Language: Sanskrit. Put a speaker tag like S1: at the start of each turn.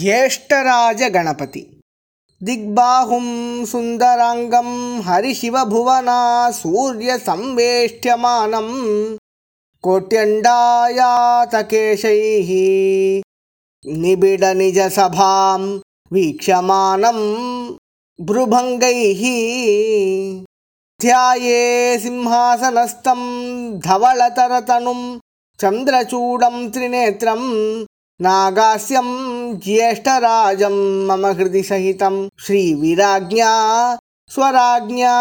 S1: ज्येष्ठराजगणपति। दिग्बाहुं सुन्दराङ्गं हरिशिवभुवना सूर्यसंवेष्ट्यमानं कोट्यण्डायातकेशैः निबिडनिजसभां वीक्षमानं भ्रुभङ्गैः ध्याये सिंहासनस्थं धवलतरतनुं चन्द्रचूडं त्रिनेत्रम् नागास्यं ज्येष्ठराजं मम हृदि सहितं श्रीविराज्ञा स्वराज्ञा